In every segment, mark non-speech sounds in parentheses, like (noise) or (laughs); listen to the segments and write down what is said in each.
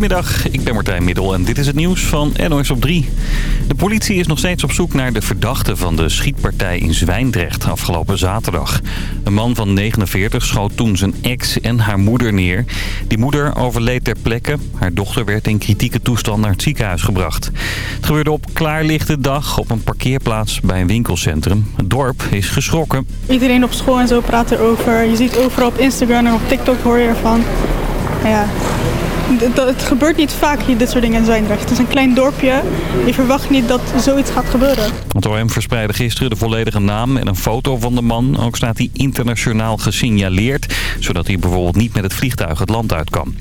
Goedemiddag, ik ben Martijn Middel en dit is het nieuws van NOS op 3. De politie is nog steeds op zoek naar de verdachte van de schietpartij in Zwijndrecht afgelopen zaterdag. Een man van 49 schoot toen zijn ex en haar moeder neer. Die moeder overleed ter plekke. Haar dochter werd in kritieke toestand naar het ziekenhuis gebracht. Het gebeurde op klaarlichte dag op een parkeerplaats bij een winkelcentrum. Het dorp is geschrokken. Iedereen op school en zo praat erover. Je ziet overal op Instagram en op TikTok hoor je ervan. Ja, het gebeurt niet vaak hier dit soort dingen in Zwijndrecht. Het is een klein dorpje. Je verwacht niet dat zoiets gaat gebeuren. Het OM verspreidde gisteren de volledige naam en een foto van de man. Ook staat hij internationaal gesignaleerd, zodat hij bijvoorbeeld niet met het vliegtuig het land uit kan.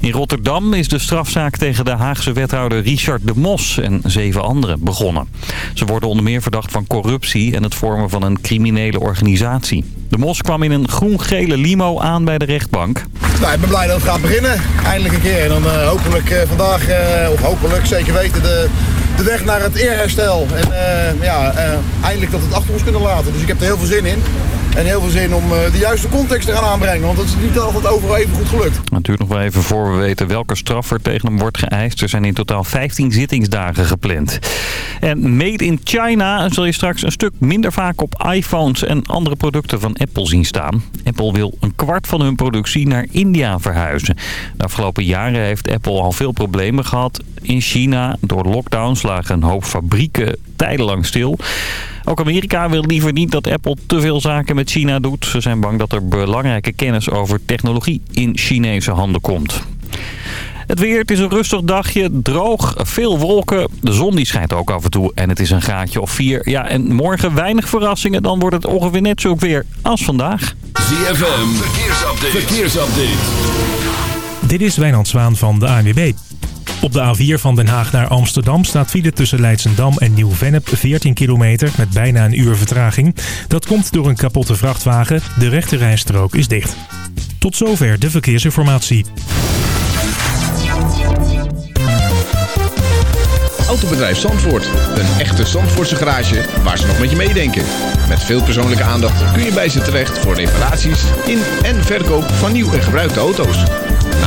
In Rotterdam is de strafzaak tegen de Haagse wethouder Richard de Mos en zeven anderen begonnen. Ze worden onder meer verdacht van corruptie en het vormen van een criminele organisatie. De Mos kwam in een groen-gele limo aan bij de rechtbank. Nou, ik ben blij dat het gaat beginnen. Eindelijk een keer. En dan uh, hopelijk uh, vandaag, uh, of hopelijk zeker weten, de, de weg naar het eerherstel. En ja, eindelijk dat we het achter ons kunnen laten. Dus ik heb er heel veel zin in. En heel veel zin om eh, de juiste context te gaan aanbrengen. Want dat is niet altijd overal even goed gelukt. Duurt nog wel even voor we weten welke straf er tegen hem wordt geëist. Er zijn in totaal 15 zittingsdagen gepland. En Made in China zul je straks een stuk minder vaak op iPhones en andere producten van Apple zien staan. Apple wil een kwart van hun productie naar India verhuizen. De afgelopen jaren heeft Apple al veel problemen gehad. In China, door lockdowns, lagen een hoop fabrieken tijdenlang stil. Ook Amerika wil liever niet dat Apple te veel zaken met China doet. Ze zijn bang dat er belangrijke kennis over technologie in Chinese handen komt. Het weer, het is een rustig dagje, droog, veel wolken. De zon die schijnt ook af en toe en het is een graadje of vier. Ja, en morgen weinig verrassingen, dan wordt het ongeveer net zo weer als vandaag. ZFM, verkeersupdate. verkeersupdate. Dit is Wijnand Zwaan van de ANWB. Op de A4 van Den Haag naar Amsterdam staat file tussen Leidsendam en Nieuw-Vennep 14 kilometer met bijna een uur vertraging. Dat komt door een kapotte vrachtwagen. De rechte rijstrook is dicht. Tot zover de verkeersinformatie. Autobedrijf Zandvoort. Een echte Zandvoortse garage waar ze nog met je meedenken. Met veel persoonlijke aandacht kun je bij ze terecht voor reparaties in en verkoop van nieuw en gebruikte auto's.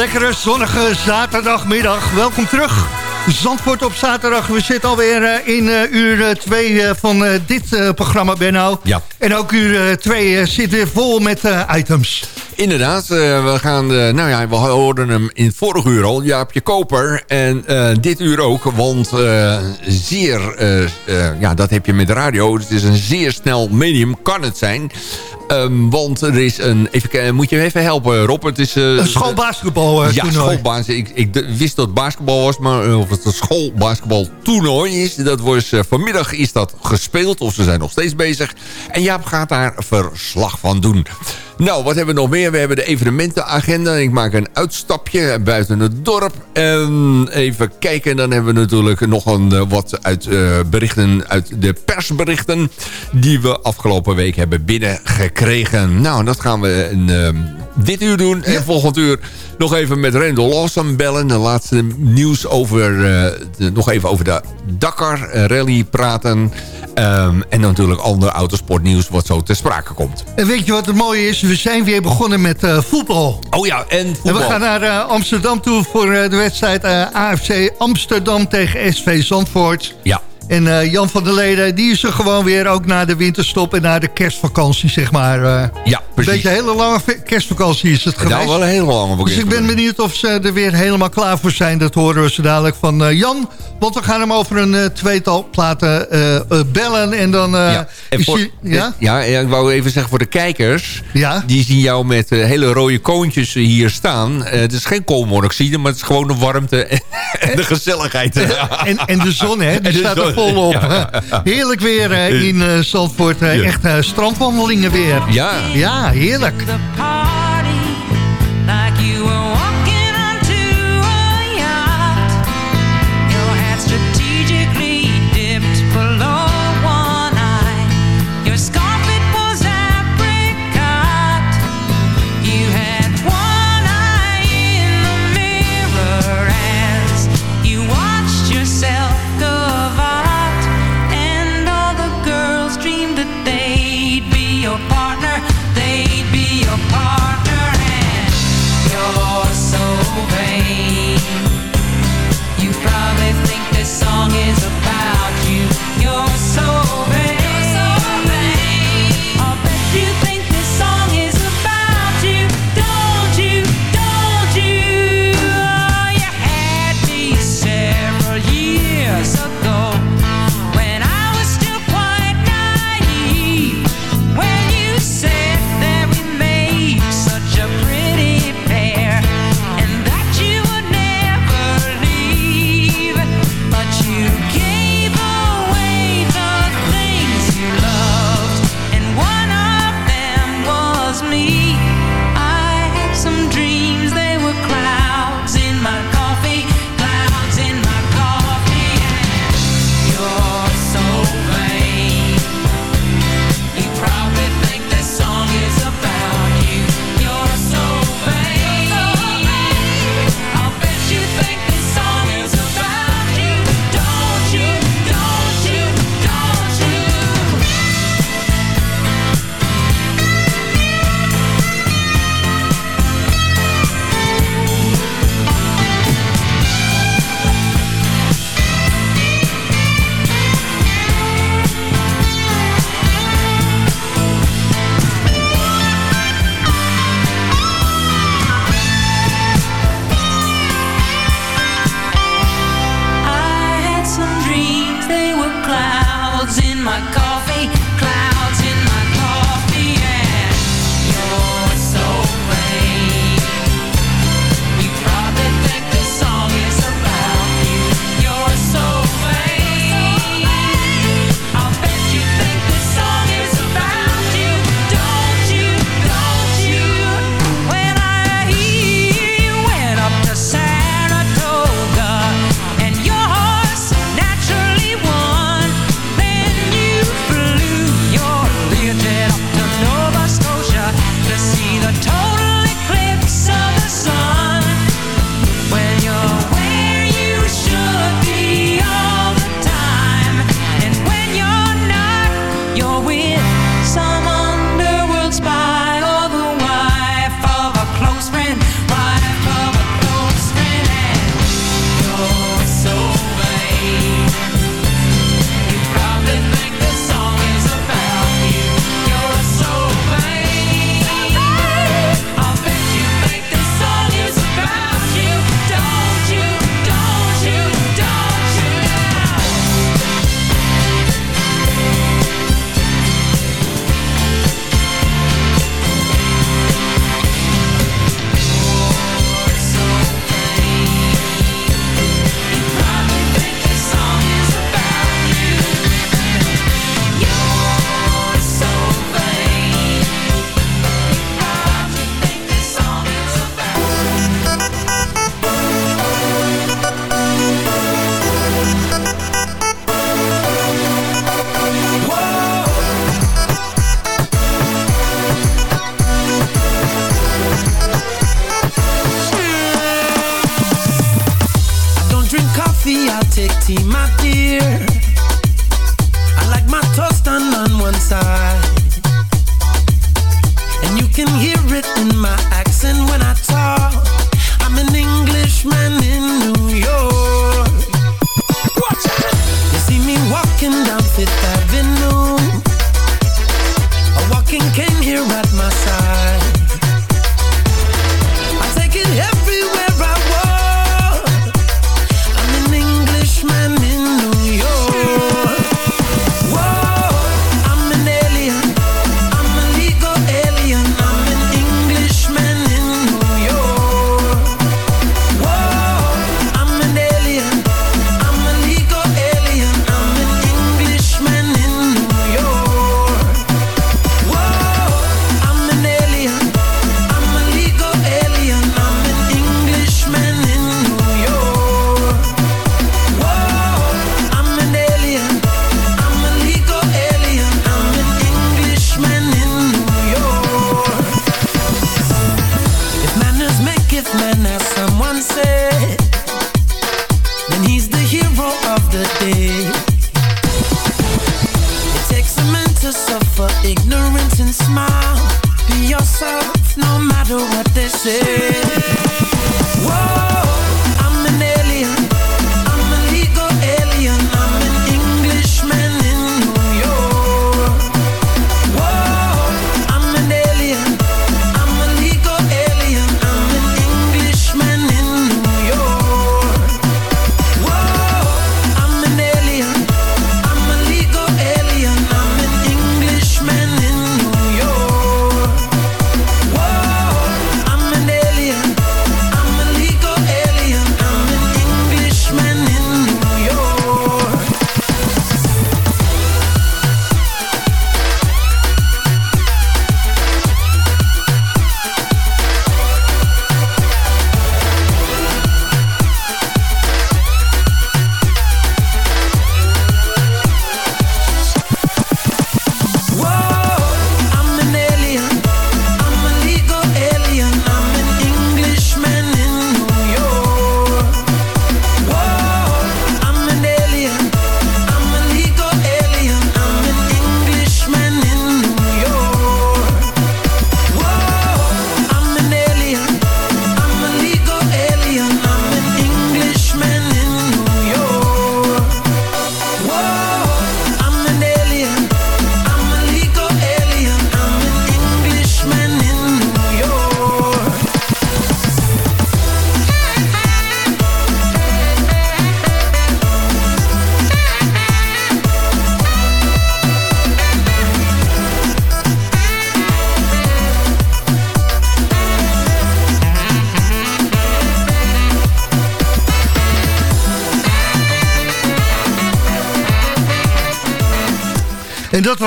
Lekkere zonnige zaterdagmiddag. Welkom terug. Zandvoort op zaterdag. We zitten alweer eh, in uh, uur 2 uh, van uh, dit programma, Benno. Ja. En ook uur 2 zit weer vol met items. Inderdaad, we gaan, nou ja, we hoorden hem in vorig uur al, Jaapje Koper. En dit uur ook, want zeer, ja, dat heb je met de radio. Het is een zeer snel medium, kan het zijn. Um, want er is een... Even, moet je even helpen, Rob? Het is, uh, een schoolbasketbal uh, Ja, schoolbaas. Ik, ik wist dat het basketbal was, maar of het een schoolbasketbal toernooi is. Dat was, uh, vanmiddag is dat gespeeld, of ze zijn nog steeds bezig. En Jaap gaat daar verslag van doen. Nou, wat hebben we nog meer? We hebben de evenementenagenda. Ik maak een uitstapje buiten het dorp. En even kijken, dan hebben we natuurlijk nog een, wat uit, uh, berichten uit de persberichten... die we afgelopen week hebben binnengekregen. Nou, dat gaan we in, uh, dit uur doen. En volgend uur nog even met Randall Lawson bellen. De laatste nieuws over, uh, de, nog even over de Dakar Rally praten... Um, en natuurlijk ander autosportnieuws wat zo ter sprake komt. En weet je wat het mooie is? We zijn weer begonnen met uh, voetbal. Oh ja, en voetbal. En we gaan naar uh, Amsterdam toe voor uh, de wedstrijd AFC Amsterdam tegen SV Zandvoort. Ja. En uh, Jan van der Leden, die is er gewoon weer ook na de winterstop en na de kerstvakantie, zeg maar. Uh, ja, precies. Een beetje een hele lange kerstvakantie is het geweest. Nou, wel een hele lange Dus ik ben benieuwd of ze er weer helemaal klaar voor zijn. Dat horen we zo dadelijk van uh, Jan. Want we gaan hem over een tweetal platen bellen. En dan ja. En voor, hij, ja? ja? ik wou even zeggen voor de kijkers. Ja? Die zien jou met hele rode koontjes hier staan. het is geen koolmonoxide, maar het is gewoon de warmte en, (laughs) en de gezelligheid. en, en de zon, hè? (laughs) Die staat er volop. (laughs) Ja. Heerlijk weer uh, in uh, Zandvoort. Uh, ja. Echt strandwandelingen weer. Ja. Ja, heerlijk.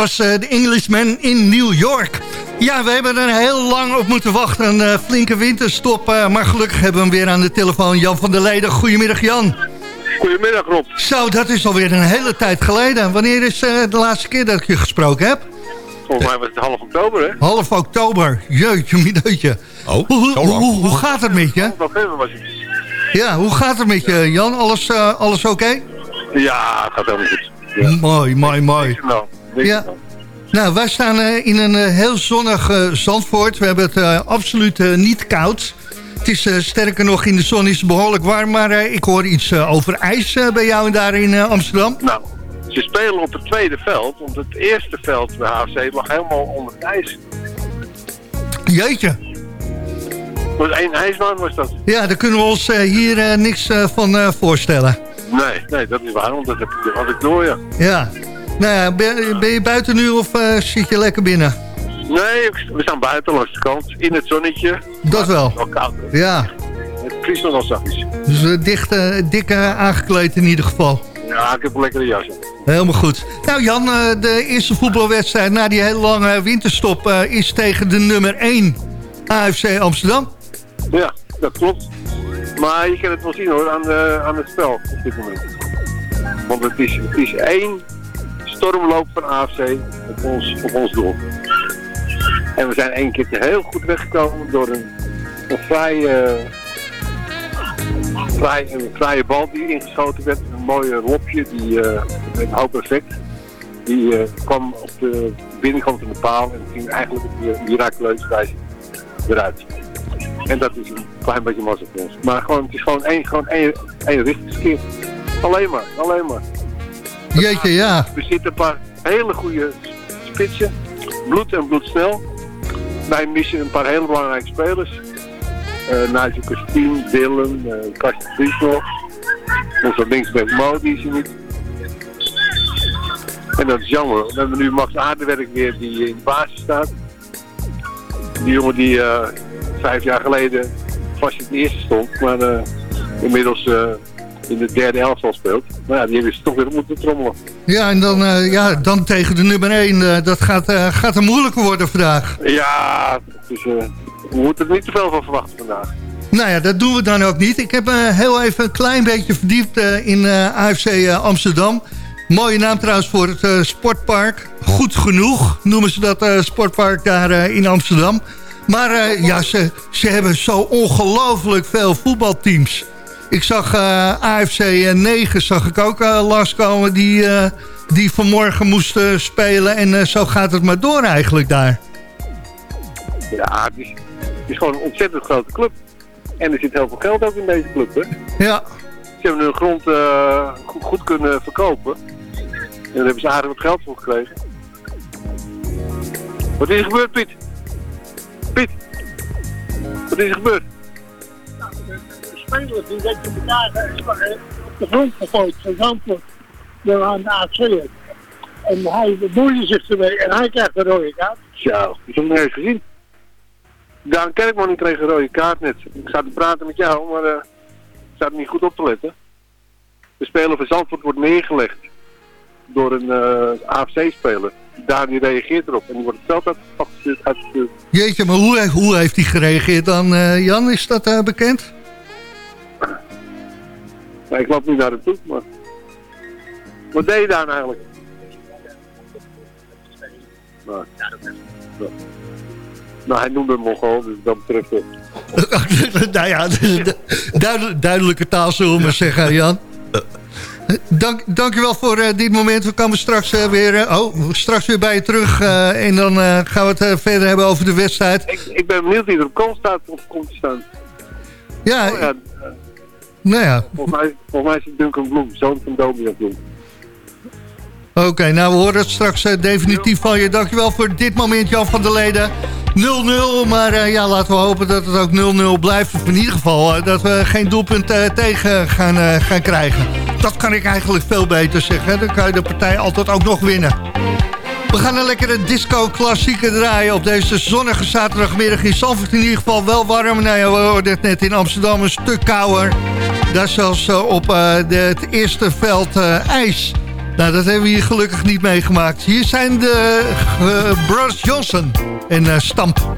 Was eh, de Englishman in New York. Ja, we hebben er heel lang op moeten wachten. Een eh, flinke winterstop. eh, maar gelukkig hebben we hem weer aan de telefoon. Jan van der Leyden. Goedemiddag Jan. Goedemiddag Rob. Zo, dat is alweer een hele tijd geleden. Wanneer is eh, de laatste keer dat ik je gesproken heb? Volgens mij was het half oktober, hè? Half oktober. Jeutje, mineutje. Oh, Hoe, zo hoe, lang. hoe, hoe gaat het met je? Half november was het. Ja, hoe gaat het met je Jan? Alles, eh, alles oké? Ja, het gaat helemaal goed. Ja. Mooi, mooi, mooi. Ja. Nou, wij staan eh, in een eh, heel zonnig eh, Zandvoort. We hebben het absoluut niet koud. Het is sterker nog, in de zon is het behoorlijk warm. Maar ik hoor iets over ijs bij jou en daar in Amsterdam. Nou, ze spelen op het tweede veld, want het eerste veld bij HFC lag helemaal onder het ijs. Jeetje. Was één ijsbaan, was dat? Ja, daar kunnen we ons hier niks van voorstellen. Nee, nee, dat is waar, want dat heb ik, had ik door, ja. Ja. Nou ja, ben, ben je buiten nu of eh, zit je lekker binnen? Nee, we staan buiten langs de kant, in het zonnetje. Dat wel. Het is wel koud, hè? Ja. Het vriest nog wel zachtjes. Dus eh, dicht, eh, dik eh, aangekleed in ieder geval. Ja, ik heb een lekkere jas. Helemaal goed. Nou Jan, eh, de eerste voetbalwedstrijd na die hele lange winterstop eh, is tegen de nummer 1 AFC Amsterdam. Ja, dat klopt. Maar je kan het wel zien hoor, aan, de, aan het spel op dit moment. Want het is, het is één stormloop van AFC op ons, op ons doel. En we zijn één keer heel goed weggekomen door een, een vrij, eh, vrij, een vrije bal die ingeschoten werd. Een mooie lopje die, eh, met een hoop effect. Die eh, kwam op de binnenkant van de paal en ging eigenlijk op een miraculeuze wijze eruit. En dat is een klein beetje mazzel voor ons. Maar gewoon, het is gewoon één, gewoon één, één richtingskeer. Alleen maar, alleen maar. Jeetje, ja. Er zitten een paar hele goede spitsen. Bloed en bloedsnel. Wij missen een paar hele belangrijke spelers. Uh, Nigel Christine, Dylan, uh, Kastje Vries nog. Onze linksback Mo, die is er niet. En dat is jammer. We hebben nu Max Aardewerk weer die in de basis staat. Die jongen die uh, vijf jaar geleden vast in het eerste stond. Maar uh, inmiddels in de derde elftal speelt. Maar ja, die hebben ze toch weer moeten trommelen. Ja, en dan, ja, dan tegen de nummer 1. dat gaat, gaat er moeilijker worden vandaag. Ja, dus, we moeten er niet te veel van verwachten vandaag. Nou ja, dat doen we dan ook niet. Ik heb me heel even een klein beetje verdiept in AFC Amsterdam. Mooie naam trouwens voor het uh, sportpark. Goed genoeg noemen ze dat uh, sportpark daar uh, in Amsterdam. Maar ja, ze, ze hebben zo ongelooflijk veel voetbalteams. Ik zag AFC 9 zag ik ook langskomen die, die vanmorgen moesten spelen. En zo gaat het maar door eigenlijk daar. Ja, het is, het is gewoon een ontzettend grote club. En er zit heel veel geld ook in deze club, hè? Ja. Ze hebben hun grond goed, goed kunnen verkopen. En daar hebben ze aardig wat geld voor gekregen. Wat is er gebeurd, Piet? Piet? Wat is er gebeurd? De spelers die dat je elkaar op de grond gegooid van Zandvoort door aan de AC. En hij bemoeide zich ermee en hij krijgt een rode kaart. Zo, ik heb hem niet eens gezien. Daan Kerkman kreeg een rode kaart net. Ik zat te praten met jou, maar uh, ik zat niet goed op te letten. De speler van Zandvoort wordt neergelegd door een uh, AFC-speler. Daar die reageert erop en die wordt het veld uitgestuurd. Jeetje, maar hoe, hoe heeft hij gereageerd dan, uh, Jan? Is dat uh, bekend? Ik loop niet naar hem toe, maar... Wat deed je daar eigenlijk? Nou, nou hij noemde hem Mongool, dus dat betreft... (laughs) nou ja, duidelijke taal zullen we maar zeggen, Jan. Dank, dankjewel voor uh, dit moment. We komen straks uh, weer, uh, oh, straks weer bij je terug. en dan gaan we het verder hebben over de wedstrijd. Ik, ik ben benieuwd wie er op kant staat of komt te staan. Ja, oh, ja nou ja. Volgens mij, volgens mij is het Duncan Bloem, zoon van Domian Bloem. Oké, okay, nou we horen het straks definitief van je. Dankjewel voor dit moment Jan van der Leden. 0-0, maar ja, laten we hopen dat het ook 0-0 blijft. Of in ieder geval dat we geen doelpunt tegen gaan, gaan krijgen. Dat kan ik eigenlijk veel beter zeggen. Dan kan je de partij altijd ook nog winnen. We gaan een lekkere disco-klassieker draaien op deze zonnige zaterdagmiddag in Zandvoort. In ieder geval wel warm. Nou ja, we hoorden het net in Amsterdam een stuk kouder. Daar zelfs op uh, de, het eerste veld uh, ijs. Nou, dat hebben we hier gelukkig niet meegemaakt. Hier zijn de uh, Johnson en Stamp.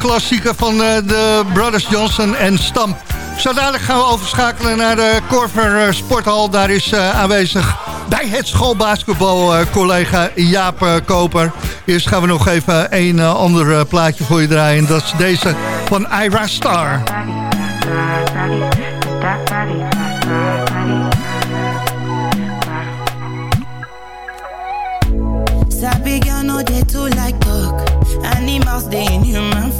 Disco-klassieker van uh, de Brothers Johnson en Stamp. Zo dadelijk gaan we overschakelen naar de Corver Sporthal. Daar is aanwezig bij het schoolbasketbal collega Jaap Koper. Eerst gaan we nog even een ander plaatje voor je draaien. Dat is deze van Ira Star. Animals dey in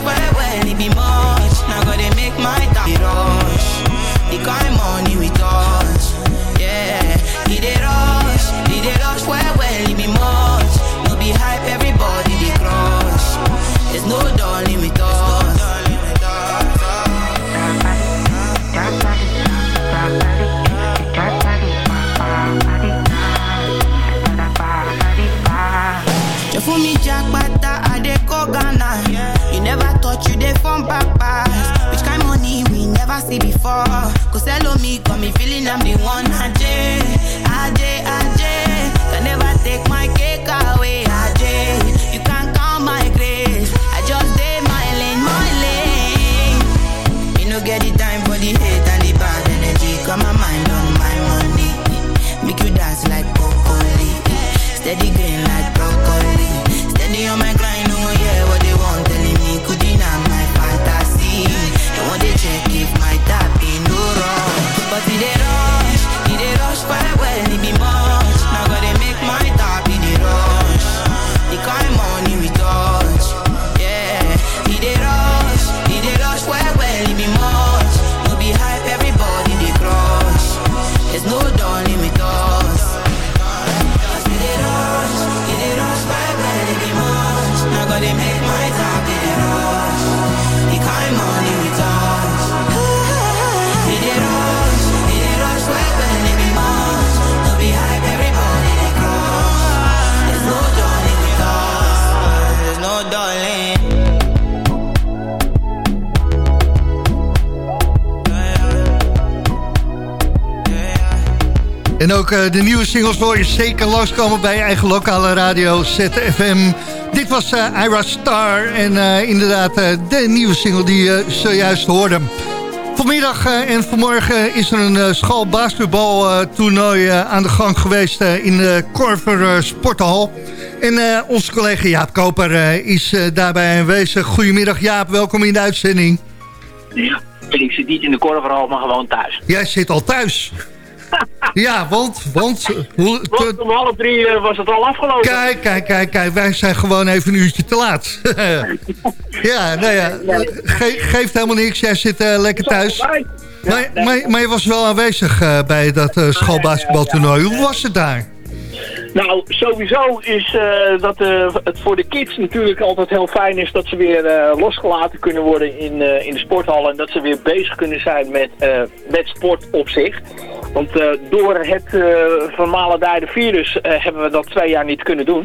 swear Cause hello me, got me feeling I'm the one. Ajay, Ajay, Ajay. Can never take my cake away, Ajay. You can't count my grace. I just dey my lane, my lane. Me no get the time for the hate and the bad energy. Got my mind on my money. Make you dance like broccoli. Steady green like ook uh, de nieuwe singles hoor je zeker langskomen bij je eigen lokale radio ZFM. Dit was uh, Ira Star en uh, inderdaad de nieuwe single die je zojuist hoorde. Vanmiddag en vanmorgen is er een schoolbasketbaltoernooi aan de gang geweest in de Korver Sporthal. En onze collega Jaap Koper is daarbij aanwezig. Goedemiddag Jaap, welkom in de uitzending. Ja, ik zit niet in de Korverhal, maar gewoon thuis. Jij zit al thuis. Ja, want... want, hoe, want om half drie uh, was het al afgelopen. Kijk, kijk, kijk, kijk. Wij zijn gewoon even een uurtje te laat. (laughs) ja, nou ja. Ge geeft helemaal niks. Jij zit uh, lekker thuis. Maar, maar, maar, je was wel aanwezig uh, bij dat schoolbasketbaltoernooi. Hoe was het daar? Nou, sowieso is uh, dat uh, het voor de kids natuurlijk altijd heel fijn is dat ze weer uh, losgelaten kunnen worden in, in de sporthal. En dat ze weer bezig kunnen zijn met, met sport op zich. Want door het vermalendijde virus hebben we dat twee jaar niet kunnen doen.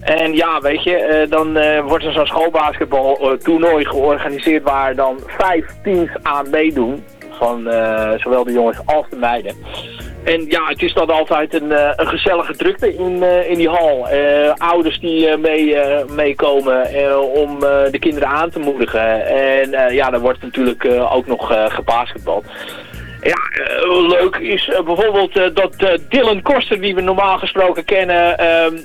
En ja, weet je, dan wordt er zo'n schoolbasketbal toernooi georganiseerd waar dan vijf teams aan meedoen. Van zowel de jongens als de meiden. En ja, het is dan altijd een, een gezellige drukte in, in die hal. Ouders die mee, meekomen om de kinderen aan te moedigen. En ja, dan wordt natuurlijk ook nog gebasketbald. Ja, leuk is bijvoorbeeld dat Dylan Koster, die we normaal gesproken kennen,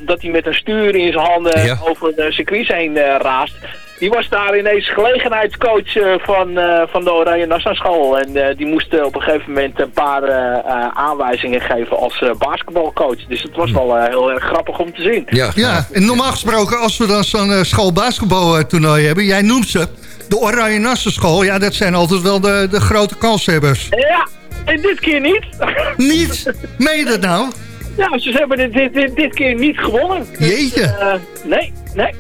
dat hij met een stuur in zijn handen ja. over de circuits heen raast. die was daar ineens gelegenheidscoach eh, van, eh, van de Oranje Nassau School. En eh, die moest op een gegeven moment een paar eh, aanwijzingen geven als eh, basketbalcoach. Dus het was wel eh, heel erg grappig om te zien. Ja, Ja, en normaal gesproken, als we dan zo'n uh, schoolbasketbaltoernooi hebben... jij noemt ze, de Oranje Nassau School... ja, dat zijn altijd wel de, de grote kanshebbers. Ja, en dit keer niet. Niet? Meen je dat nou? Ja, ze hebben dit, dit, dit, keer niet gewonnen. Dus, Jeetje. eh, nee, nee.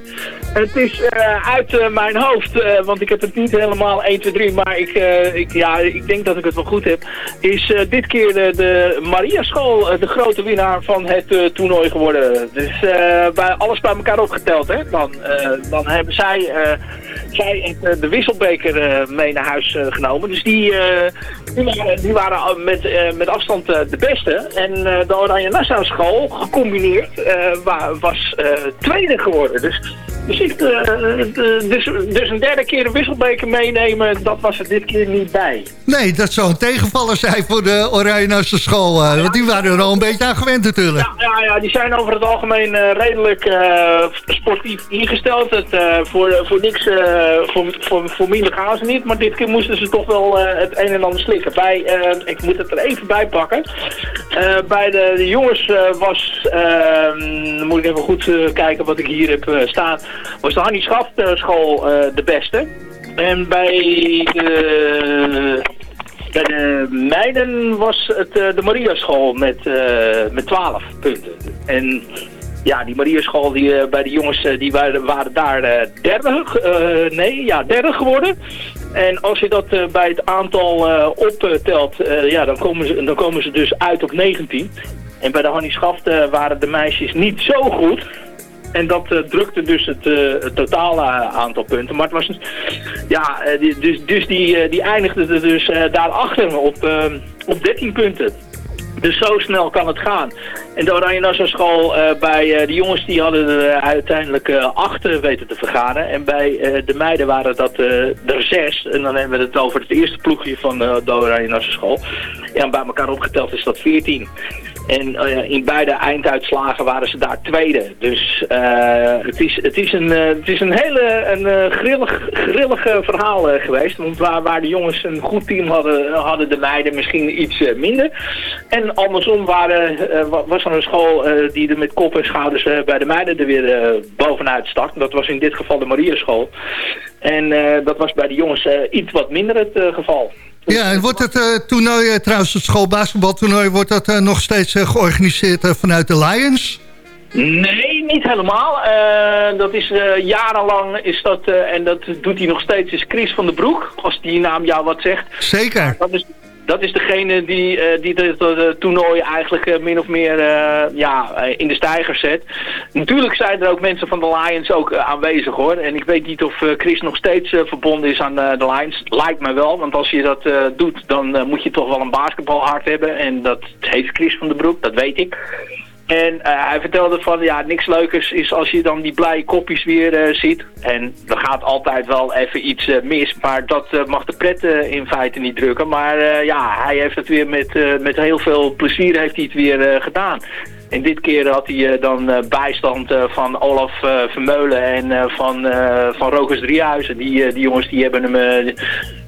Het is eh, uit eh, mijn hoofd, eh, want ik heb het niet helemaal 1, 2, 3, maar ik, ik, ja, ik denk dat ik het wel goed heb. Is dit keer de, Maria School de grote winnaar van het toernooi geworden. Dus bij alles bij elkaar opgeteld, hè. Dan, dan hebben zij, zij de wisselbeker mee naar huis genomen. Dus die, die waren, die waren met, met afstand de beste. En de Oranje Nassau School, gecombineerd, wa- was tweede geworden. Dus, dus, eh, de- dus, dus een derde keer de wisselbeker meenemen, dat was er dit keer niet bij. Nee, dat zou een tegenvaller zijn voor de Oranje Nassau School. eh, want die waren er al een beetje aan gewend natuurlijk. Ja, ja, die zijn over het algemeen eh, redelijk eh, sportief ingesteld. Het, eh, voor, voor niks, eh, voor, voor, voor minder gaan ze niet. Maar dit keer moesten ze toch wel eh, het een en ander slikken. Bij, eh, ik moet het er even bij pakken. Eh, bij de, jongens eh, was, dan moet ik even goed eh, kijken wat ik hier heb staan, was de Hannie Schaft school eh, de beste. En bij de, bij de meiden was het de Maria School met, met 12 punten. En ja, die Maria School die, eh, bij de jongens eh, die waren, waren daar eh, derde, nee, ja, derde geworden. En als je dat bij het aantal optelt, ja, dan komen, ze, dan komen ze dus uit op 19. En bij de Hannie waren de meisjes niet zo goed. En dat drukte dus het, totale aantal punten. Maar het was, ja, dus, dus die, die eindigde er dus daarachter op, op 13 punten. Dus zo snel kan het gaan. En de Oranje Nassau school eh, bij eh, de jongens die hadden er eh, uiteindelijk eh, weten te vergaren. En bij de meiden waren dat er zes. En dan hebben we het over het eerste ploegje van de Oranje Nassau school. En bij elkaar opgeteld is dat 14. En eh, in beide einduitslagen waren ze daar tweede. Dus eh, het, is, het, is een, eh, het is een hele een, grillig, grillig eh, verhaal geweest. Want waar, waar de jongens een goed team hadden, hadden de meiden misschien iets minder. En andersom waren, wa- was er een school die er met kop en schouders bij de meiden er weer bovenuit stak. Dat was in dit geval de Maria school. En dat was bij de jongens iets wat minder het geval. Ja, en wordt het eh, toernooi, eh, trouwens het schoolbasketbaltoernooi... wordt dat eh, nog steeds georganiseerd vanuit de Lions? Nee, niet helemaal. Dat is jarenlang is dat, en dat doet hij nog steeds, is Chris van den Broek, als die naam jou wat zegt. Zeker. Dat is, dat is degene die, eh, die het toernooi eigenlijk eh, min of meer eh, ja, in de stijger zet. Natuurlijk zijn er ook mensen van de Lions ook aanwezig hoor. En ik weet niet of Chris nog steeds verbonden is aan de Lions. Lijkt me wel, want als je dat doet, dan moet je toch wel een basketbalhart hebben. En dat heeft Chris van den Broek, dat weet ik. En eh, hij vertelde van, ja, niks leukers is als je dan die blije kopjes weer eh, ziet. En er gaat altijd wel even iets eh, mis, maar dat mag de pret in feite niet drukken. Maar ja, hij heeft het weer met, met heel veel plezier heeft hij het weer gedaan. En dit keer had hij dan bijstand van Olaf Vermeulen en van, van Rokers Driehuizen. Die, die jongens die hebben hem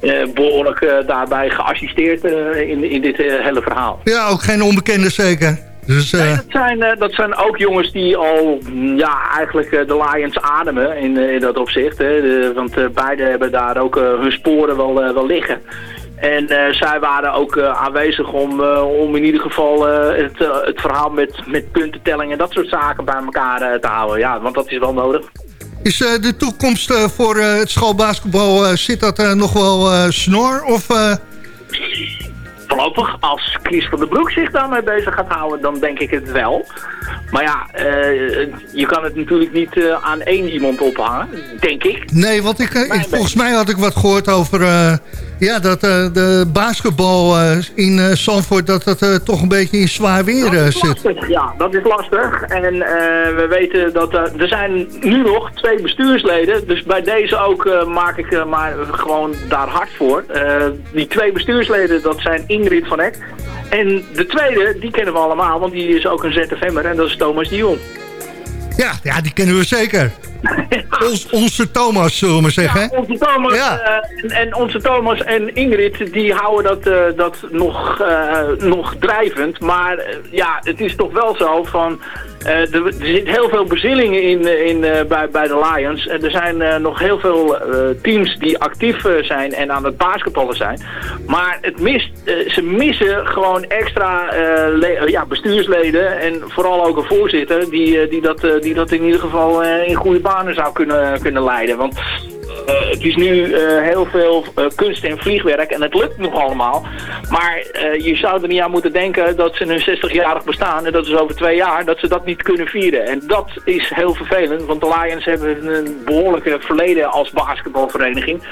eh, eh, behoorlijk eh, daarbij geassisteerd in, in dit hele verhaal. Ja, ook geen onbekende zeker. Dus, eh, Nee, dat, zijn, eh, dat zijn ook jongens die al mm, ja, eigenlijk eh, de Lions ademen in, in dat opzicht. Hè. De- want beide hebben daar ook hun sporen wel, wel liggen. En zij waren ook aanwezig om, om in ieder geval het, het verhaal met, met puntentelling en dat soort zaken bij elkaar te houden. Ja, want dat is wel nodig. is de toekomst voor het schoolbasketbal... zit dat nog wel snor? Of, Voorlopig, als Chris van der Broek zich daarmee bezig gaat houden, dan denk ik het wel. Maar ja, eh, je kan het natuurlijk niet eh, aan één iemand ophangen, denk ik. Nee, want ik, eh, ik- volgens mij had ik wat gehoord over... ja, dat de basketbal in Zandvoort... dat dat toch een beetje in zwaar weer zit. Lastig, Ja, dat is lastig. En we weten dat er, er zijn nu nog twee bestuursleden. Dus bij deze ook maak ik maar gewoon daar hard voor. Die twee bestuursleden, dat zijn Ingrid van Eck. En de tweede, die kennen we allemaal, want die is ook een ZFM'er en dat is Thomas Dion. Ja, ja, die kennen we zeker. (laughs) Ons, onze Thomas, zullen we maar zeggen. Ja, onze Thomas, Ja. eh, en, en onze Thomas en Ingrid, die houden dat, eh, dat nog, eh, nog drijvend. Maar ja, het is toch wel zo van... er, er zit heel veel bezillingen in, in, bij, bij de Lions. En er zijn nog heel veel teams die actief zijn en aan het basketballen zijn. Maar het mist, ze missen gewoon extra ja, bestuursleden en vooral ook een voorzitter die, die, dat, die dat in ieder geval in goede zou kunnen, kunnen leiden. Want eh, het is nu eh, heel veel eh, kunst en vliegwerk en het lukt nog allemaal. Maar je zou er niet aan moeten denken dat ze hun 60-jarig bestaan, en dat is over twee jaar, dat ze dat niet kunnen vieren. En dat is heel vervelend, want de Lions hebben een behoorlijke verleden als basketbalvereniging.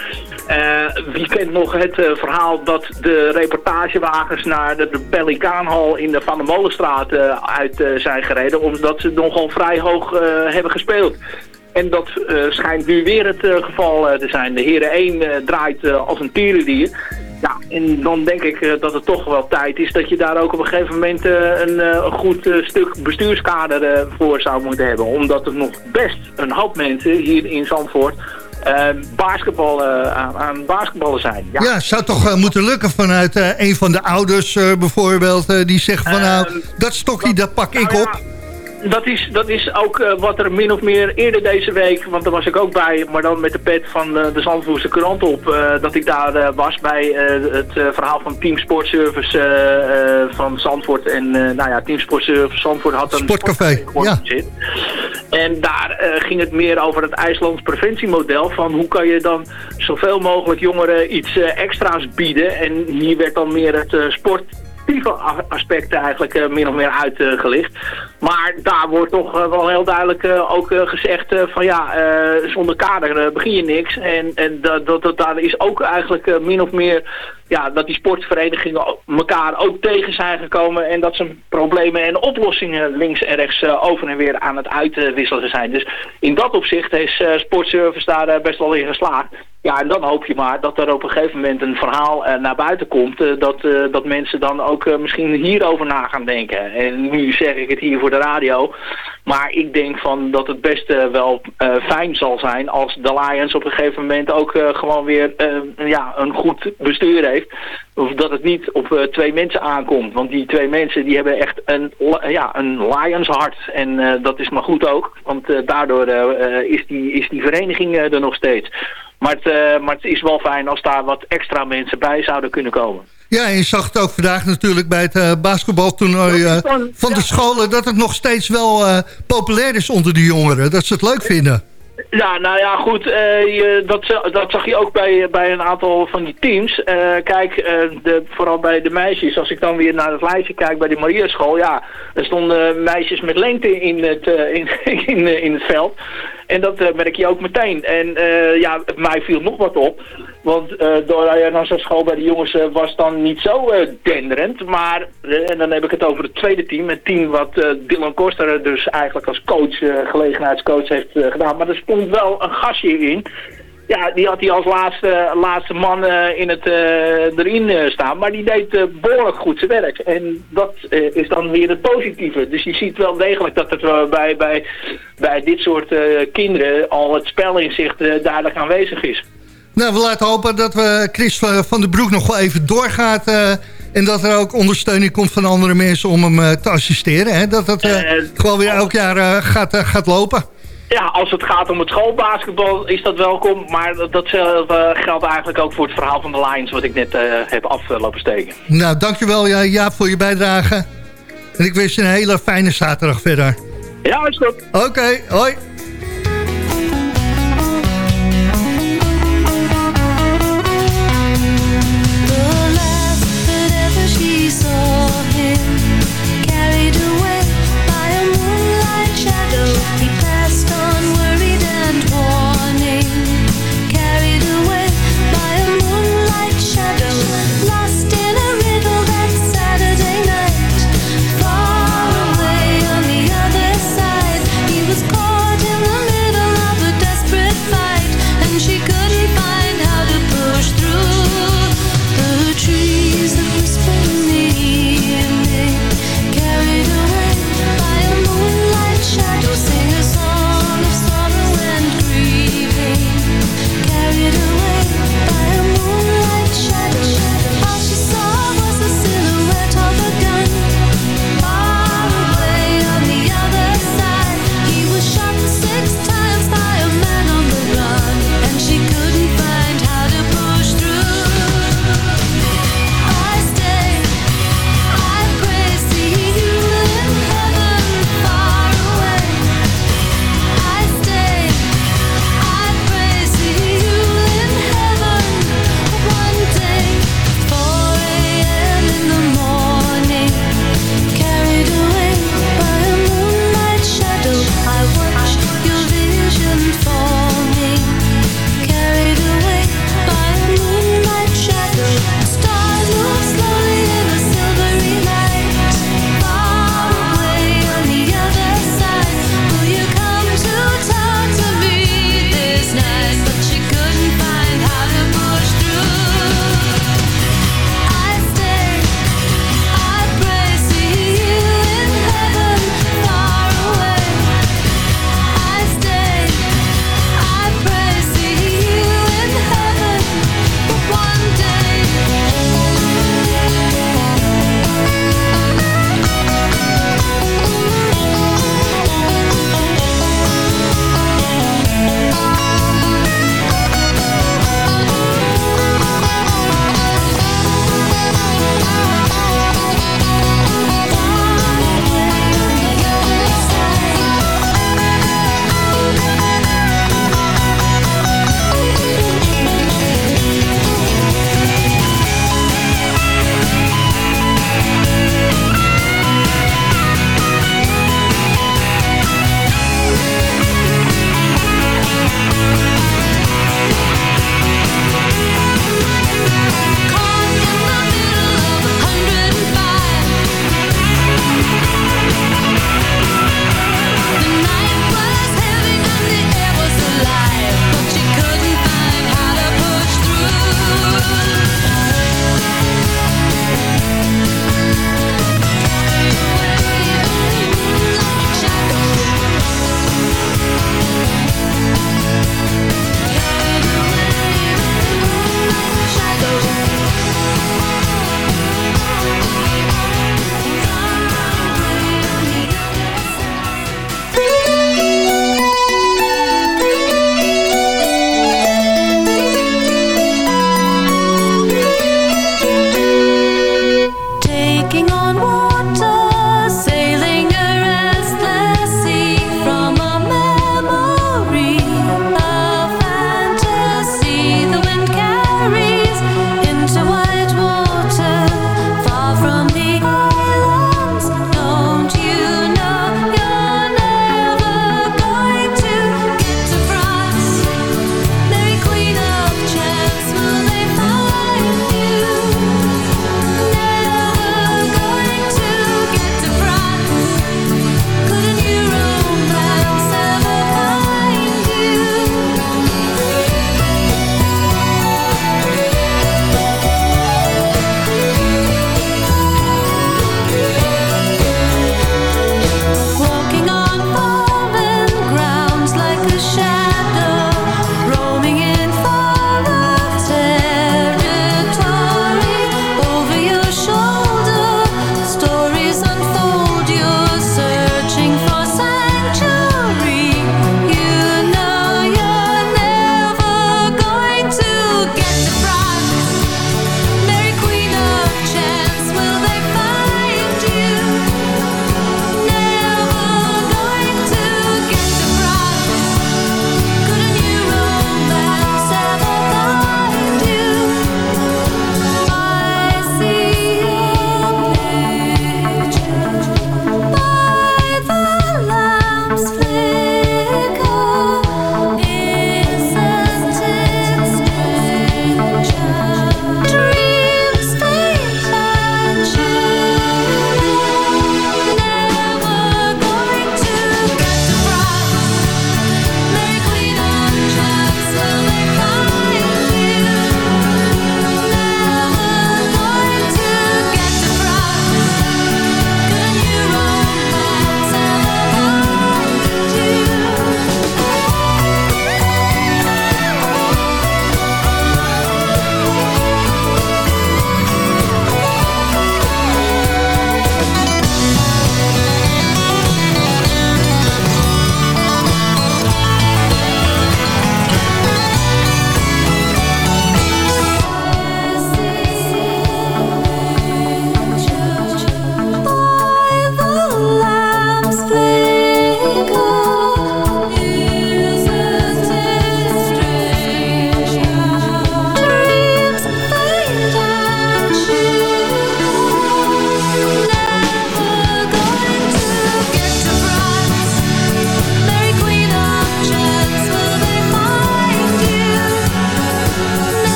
Wie kent nog het verhaal dat de reportagewagens naar de, de Pelikaanhal in de Van der Molenstraat uit zijn gereden, omdat ze nogal vrij hoog hebben gespeeld. En dat eh, schijnt nu weer het eh, geval eh, te zijn. De heren 1 eh, draait als een tierendier. Ja, en dan denk ik dat het toch wel tijd is dat je daar ook op een gegeven moment een, goed stuk bestuurskader voor zou moeten hebben. Omdat er nog best een hoop mensen hier in Zandvoort basketbal, eh, aan, aan basketballen zijn. Ja, Ja, zou toch moeten lukken vanuit een van de ouders bijvoorbeeld... die zegt van nou, Ehm, dat stokje, dat pak ik nou ja, op. Dat is, dat is ook eh, wat er min of meer eerder deze week, want daar was ik ook bij, maar dan met de pet van eh, de Zandvoerse krant op, eh, dat ik daar was bij het verhaal van Team Sportservice eh, eh, van Zandvoort. En nou ja, Team Sportservice Zandvoort had een Sportcafé, ja. zit. En daar ging het meer over het IJslands preventiemodel. Van hoe kan je dan zoveel mogelijk jongeren iets extra's bieden. En hier werd dan meer het eh, sportieve a- aspect eigenlijk eh, min of meer uitgelicht. Maar daar wordt toch eh, wel heel duidelijk eh, ook gezegd van ja, zonder kader begin je niks. En, en dat, dat, dat, daar is ook eigenlijk min of meer ja, dat die sportverenigingen elkaar ook tegen zijn gekomen. En dat ze problemen en oplossingen links en rechts eh, over en weer aan het uitwisselen zijn. Dus in dat opzicht is eh, Sportservice daar eh, best wel in geslaagd. Ja, en dan hoop je maar dat er op een gegeven moment een verhaal naar buiten komt. dat, dat mensen dan ook misschien hierover na gaan denken. En nu zeg ik het hier voor de radio. Maar ik denk van dat het best wel fijn zal zijn als de Lions op een gegeven moment ook gewoon weer ja, een goed bestuur heeft. Of dat het niet op eh, twee mensen aankomt. Want die twee mensen die hebben echt een, ja, een Lions hart. En eh, dat is maar goed ook. Want eh, daardoor is, die, is die vereniging er nog steeds. Maar het, maar het is wel fijn als daar wat extra mensen bij zouden kunnen komen. Ja, en je zag het ook vandaag natuurlijk bij het basketbaltoernooi van de scholen... dat het nog steeds wel populair is onder de jongeren. Dat ze het leuk vinden. Ja, nou ja, goed. eh, je, dat, dat zag je ook bij, bij een aantal van die teams. Eh, kijk, eh, de, vooral bij de meisjes. Als ik dan weer naar het lijstje kijk bij de Mariaschool. Ja, er stonden meisjes met lengte in het, (laughs) in, in, in het veld. En dat merk je ook meteen. En ja, mij viel nog wat op. Want eh door ja, dan zo'n school bij de jongens eh, was dan niet zo eh, denderend. Maar, eh, en dan heb ik het over het tweede team. Het team wat eh, Dylan Koster dus eigenlijk als coach, eh, gelegenheidscoach heeft eh, gedaan. Maar er stond wel een gastje in. Ja, die had hij als laatste, laatste man eh, in het, eh, erin eh, staan. Maar die deed eh, behoorlijk goed zijn werk. En dat eh, is dan weer het positieve. Dus je ziet wel degelijk dat eh, bij, bij, bij dit soort eh, kinderen al het spelinzicht eh, duidelijk aanwezig is. Nou, we laten hopen dat we Chris van den Broek nog wel even doorgaat... eh, en dat er ook ondersteuning komt van andere mensen om hem eh, te assisteren. Hè? Dat het eh, gewoon weer elk jaar gaat, gaat lopen. Ja, als het gaat om het schoolbasketbal is dat welkom. Maar dat, geldt eigenlijk ook voor het verhaal van de Lions... wat ik net heb aflopen steken. Nou, dankjewel ja, Jaap voor je bijdrage. En ik wens je een hele fijne zaterdag verder. Ja, is goed. Oké, hoi.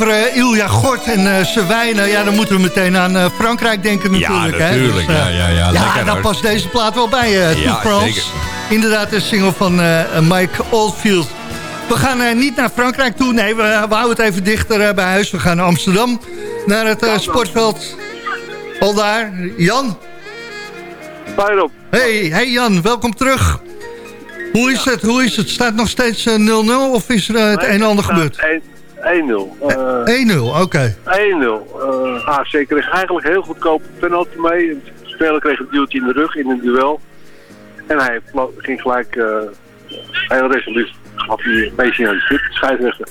Over eh, Ilja Gort en eh zijn wijnen. Ja, dan moeten we meteen aan eh, Frankrijk denken natuurlijk. Ja, natuurlijk. Hè? Dus, Ja, eh, ja, ja. Lekker, daar past deze plaat wel bij, eh Ja, France. zeker. Inderdaad, een single van eh, Mike Oldfield. We gaan eh, niet naar Frankrijk toe. Nee, we, we houden het even dichter eh, bij huis. We gaan naar Amsterdam. Naar het eh, sportveld. Al daar. Jan. Fijn op. Hey, hey Jan, welkom terug. Hoe is het? Hoe is het? Staat nog steeds eh, 0-0 of is er eh, het een en ander gebeurd? 1-0. Eh, 1-0, oké. 1-0. Eh AFC kreeg eigenlijk heel goedkoop penalty mee. De speler kreeg een duwtje in de rug in een duel. En hij ging gelijk uh, heel resoluut. Had hij een beetje aan de scheidsrechter.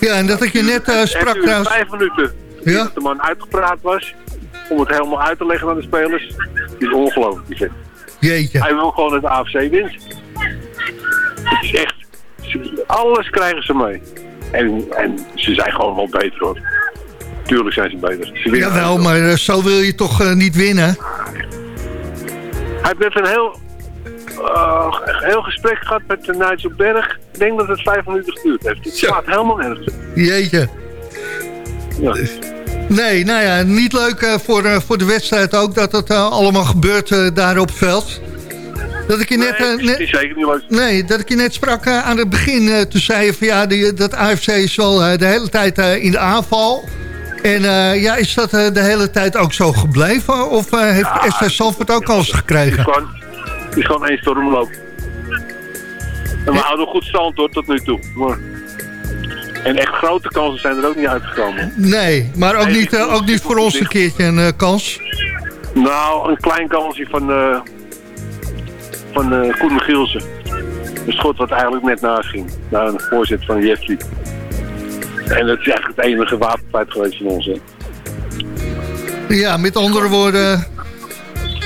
Ja, en dat ik je net eh, En sprak trouwens... vijf minuten Ja? dat de man uitgepraat was. Om het helemaal uit te leggen aan de spelers. Het is ongelooflijk. Jeetje. Hij wil gewoon dat de AFC wint. Het is echt... Alles krijgen ze mee. En, en ze zijn gewoon wel beter hoor. Tuurlijk zijn ze beter. Ze winnen. Jawel, maar eh, zo wil je toch eh, niet winnen? Hij heeft net een heel, eh, heel gesprek gehad met Nigel Berg. Ik denk dat het vijf minuten geduurd heeft. Het slaat helemaal nergens. Jeetje. Ja. Nee, nou ja, niet leuk voor, voor de wedstrijd ook dat het allemaal gebeurt daar op het veld. Dat ik je net, eh, is zeker niet leuk. nee, dat ik je net sprak eh, aan het begin. eh, toen zei je van ja, die, dat AFC is wel eh, de hele tijd eh, in de aanval. En eh, ja, is dat eh, de hele tijd ook zo gebleven? Of eh, heeft Ja, SV ook kansen Het is gekregen? gewoon, het is gewoon één stormloop. En we houden goed stand hoor, tot nu toe. Maar... En echt grote kansen zijn er ook niet uitgekomen. Nee, maar ook Nee, niet, eh, ook niet voor ons een keertje een eh, kans. Nou, een klein kansje van, eh van eh Koen Michielsen. Een schot wat eigenlijk net naast ging. Naar een voorzet van Jeffrey. En dat is eigenlijk het enige wapenfeit geweest van ons. Ja, met andere woorden...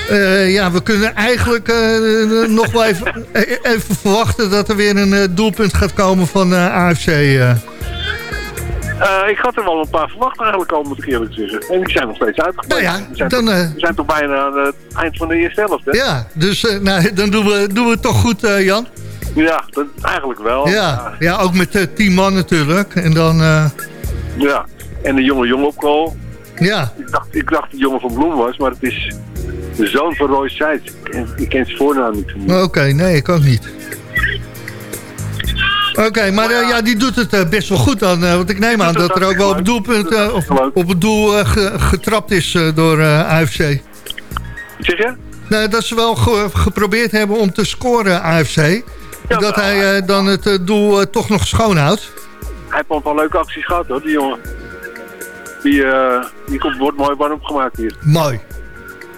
eh, ja, we kunnen eigenlijk eh, nog wel even, even verwachten... dat er weer een doelpunt gaat komen van AFC. Eh. Eh, ik had er wel een paar verwacht eigenlijk al, moet ik eerlijk zeggen. En die zijn nog steeds uitgekomen. Nou ja, we, zijn dan, toch, eh, we zijn toch bijna aan het eind van de eerste helft, hè? Ja, dus eh, nou, (laughs) dan doen we, doen we het toch goed, eh, Jan. Ja, dat, eigenlijk wel. Ja, ja, ook met eh, tien man natuurlijk. En dan, eh, Ja, en de jonge jongen op goal. ja, Ik dacht, ik dacht dat de jongen van Bloem was, maar het is de zoon van Roy Seitz. Ik, ik ken zijn voornaam niet. oké, nee, ik ook niet. Oké, maar eh, ja, die doet het eh, best wel goed dan. eh, want ik neem aan dat er ook wel op het doelpunt, of op het doel ge- getrapt is door AFC. Zeg je? Nou, dat ze wel ge- geprobeerd hebben om te scoren, AFC. dat hij dan het doel toch nog schoonhoudt. Hij heeft paar leuke acties gehad hoor, die jongen. Die, die wordt mooi warm opgemaakt hier. Mooi.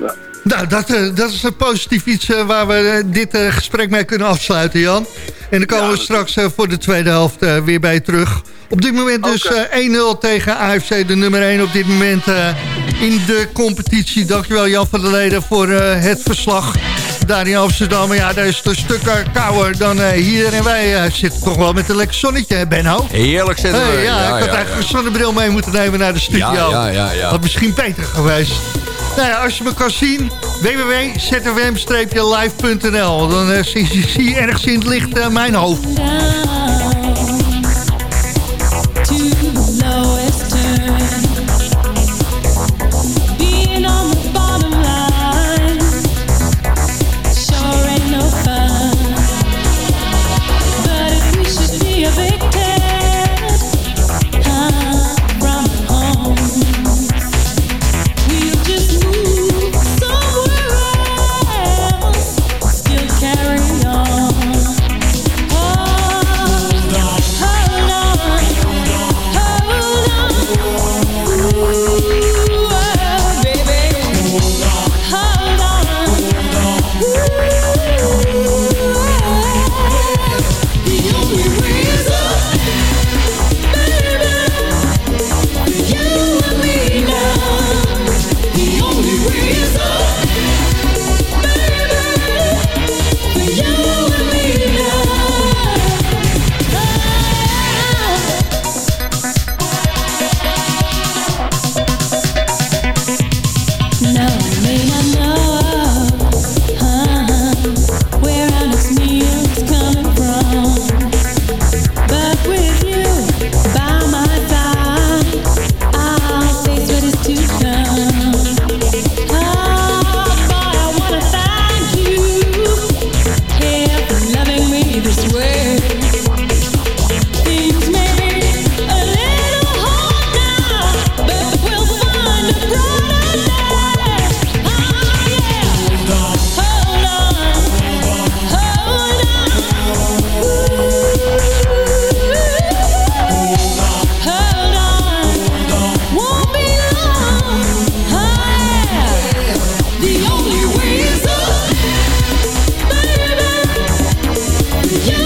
Ja. Nou, dat, eh, dat is een positief iets eh, waar we eh, dit gesprek mee kunnen afsluiten, Jan. En dan komen we straks voor de tweede helft eh, weer bij je terug. Op dit moment dus eh, 1-0 tegen AFC, de nummer 1 op dit moment eh, in de competitie. Dankjewel Jan van der Leden voor eh, het verslag. Daar in Amsterdam, Maar ja, daar is het een stuk kouder dan hier. En wij eh, zitten toch wel met een lekker zonnetje, hè, Benno? Heerlijk zetten we. Hey, ja, ja, ik had ja, eigenlijk een zonnebril mee moeten nemen naar de studio. Ja, ja, ja, ja. Had misschien beter geweest. Nou ja, als je me kan zien, www.zfm-live.nl. Dan eh, zie, je ergens in het licht eh, mijn hoofd. Yeah.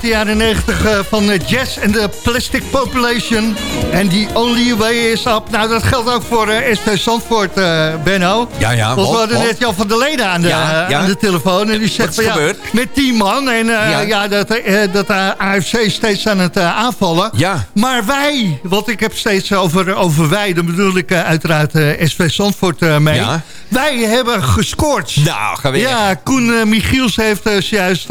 Uit de jaren 90 eh, van eh, Jazz and the Plastic Population. En The Only Way is Up. Nou, dat geldt ook voor eh SV Zandvoort, Benno. Ja, ja, Want we hadden net Jan van der Leden aan de, Ja, ja. aan de telefoon. En die zegt is van ja, met 10 man. En Ja. ja. dat, dat de AFC steeds aan het aanvallen. Ja. Maar wij, want ik heb steeds over, over wij. Dan bedoel ik uiteraard SV Zandvoort mee. Ja. Wij hebben gescoord. Nou, ga weer. Ja, Koen Michiels heeft juist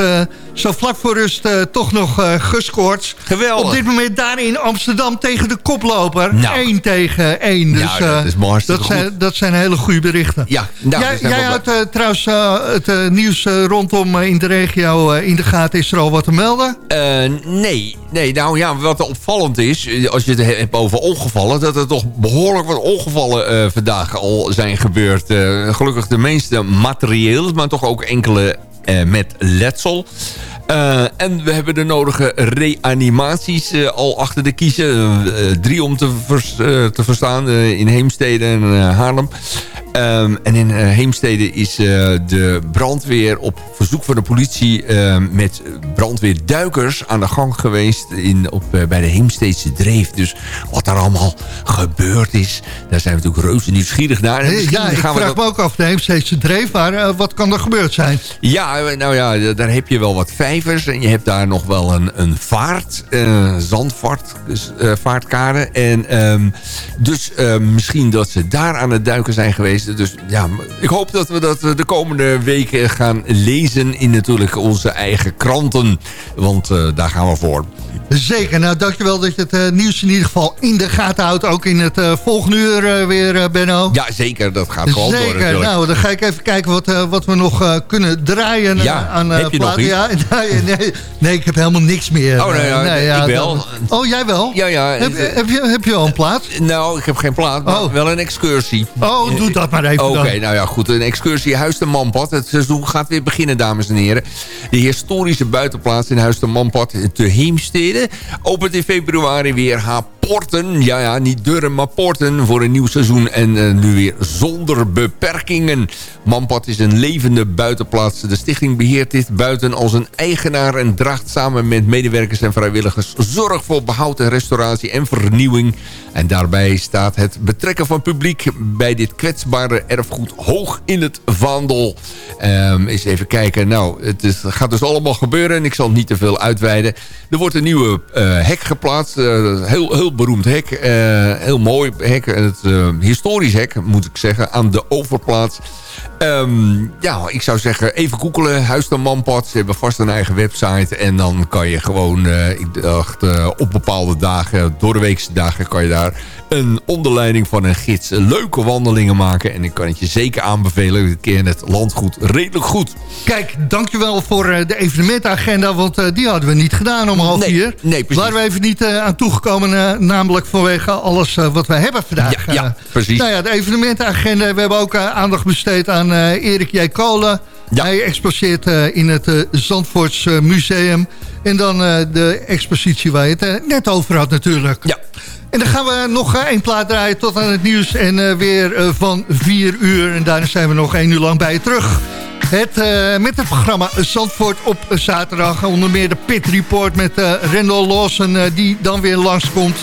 zo vlak voor rust eh, toch nog eh, gescoord. Geweldig. Op dit moment daar in Amsterdam tegen de koploper. Nou. 1 tegen 1. Dus, Nou, dat eh, is maar hartstikke dat, zijn, dat zijn hele goede berichten. Ja, nou, jij jij houdt trouwens het nieuws rondom in de regio in de gaten. Is er al wat te melden? Nee, nee, nou ja, wat opvallend is, als je het he- hebt over ongevallen... dat er toch behoorlijk wat ongevallen vandaag al zijn gebeurd. Gelukkig de meeste materieel, maar toch ook enkele met letsel. Eh, en we hebben de nodige reanimaties eh, al achter de kiezen. Eh, eh, drie om te, eh, te verstaan eh, in Heemstede en eh, Haarlem. Ehm, en in eh, Heemstede is eh, de brandweer op verzoek van de politie... eh, met brandweerduikers aan de gang geweest in, op, eh, bij de Heemsteedse Dreef. Dus wat daar allemaal gebeurd is, daar zijn we natuurlijk reuze nieuwsgierig naar. En ja, ik gaan we vraag dat- me ook af. De Heemsteedse dreef, maar eh, wat kan er gebeurd zijn? ja, nou ja, daar heb je wel wat vijvers. En je hebt daar nog wel een, een vaart, eh zandvaart, dus, eh, vaartkade. En ehm, dus eh, misschien dat ze daar aan het duiken zijn geweest. Dus ja, ik hoop dat we dat eh, de komende weken gaan lezen in natuurlijk onze eigen kranten. Want eh, daar gaan we voor. Zeker, nou dankjewel dat je het eh, nieuws in ieder geval in de gaten houdt. Ook in het eh, volgende uur weer, Benno. Ja, zeker. Dat gaat gewoon door Zeker, nou dan ga ik even kijken wat, wat we nog kunnen draaien Ja, aan heb je nog iets? Ja, (laughs) nee, nee, nee, ik heb helemaal niks meer. Oh, nee, ja, ik wel. oh, jij wel? Ja, ja. Heb, heb, je, heb je al een plaat? Nou, ik heb geen plaat, maar Oh. wel een excursie. Oh, doe dat maar even Oké, nou ja, goed. Een excursie Huis de Manpad. Het seizoen gaat weer beginnen, dames en heren. De historische buitenplaats in Huis de Manpad te Heemstede... opent in februari weer haar porten. Ja, ja, niet deuren, maar porten voor een nieuw seizoen. En eh, nu weer zonder beperkingen. Manpad is een levende buitenplaats. De stichting beheert dit buiten als een eigenaar... en draagt samen met medewerkers en vrijwilligers... zorg voor behoud en restauratie en vernieuwing. En daarbij staat het betrekken van publiek... bij dit erfgoed hoog in het vaandel. Ehm eens even kijken. Nou, het is, gaat dus allemaal gebeuren... en ik zal niet te veel uitweiden. Er wordt een nieuwe eh, hek geplaatst. Eh, heel, heel beroemd hek. Eh, heel mooi hek. Het historisch hek, moet ik zeggen, aan de overplaats. Ehm, ja, ik zou zeggen, even googelen. Huis de Manpad. Ze hebben vast een eigen website. En dan kan je gewoon, ik dacht, op bepaalde dagen, door de weekse dagen, kan je daar een onderleiding van een gids leuke wandelingen maken. En ik kan het je zeker aanbevelen. Ik ken het landgoed redelijk goed. Kijk, dankjewel voor eh, de evenementagenda, want eh, die hadden we niet gedaan om half Nee, vier. nee, precies. Waar we even niet eh, aan toegekomen, namelijk vanwege alles wat we hebben vandaag. Ja, ja, precies. Nou ja, de evenementagenda. We hebben ook aandacht besteed aan Erik J. Kolen. Hij exposeert in het Zandvoorts Museum. En dan eh, de expositie waar je het eh, net over had natuurlijk. Ja. En dan gaan we nog eh, één plaat draaien tot aan het nieuws. En weer van vier uur. En daarna zijn we nog één uur lang bij je terug. Het, met het programma Zandvoort op zaterdag. Onder meer de Pit Report met Rendel Lawson die dan weer langskomt.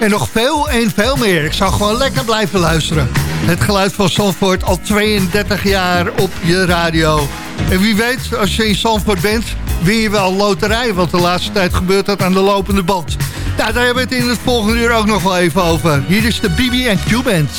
En nog veel en veel meer. Ik zou gewoon lekker blijven luisteren. Het geluid van Zandvoort al 32 jaar op je radio. En wie weet, als je in Zandvoort bent, win je wel loterij. Want de laatste tijd gebeurt dat aan de lopende band. Nou, daar hebben we het in het volgende uur ook nog wel even over. Hier is de BB&Q Band.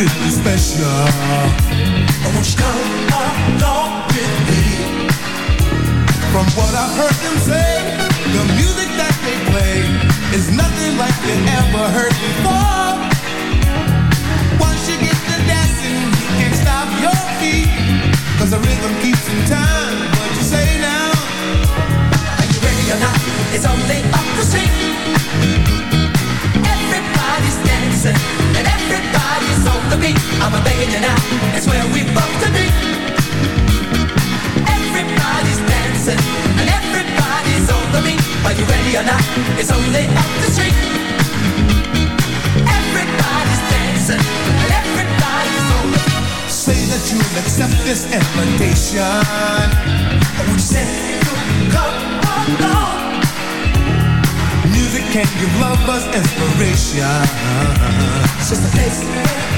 Really special. Won't you come along with me? From what I've heard them say, the music that they play is nothing like you ever heard before. Once you get to dancing, you can't stop your feet. Cause the rhythm keeps in time. What you say now? Are you ready or not? It's only up. Everybody's dancing. to be. I'm a begging you now, it's where we both to be. Everybody's dancing and everybody's over me. Are you ready or not? It's only up the street. Everybody's dancing and everybody's over. Say that you'll accept this invitation. Would you say you'll come along? Music can give lovers inspiration. It's just a place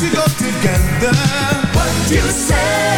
We go together. What you say?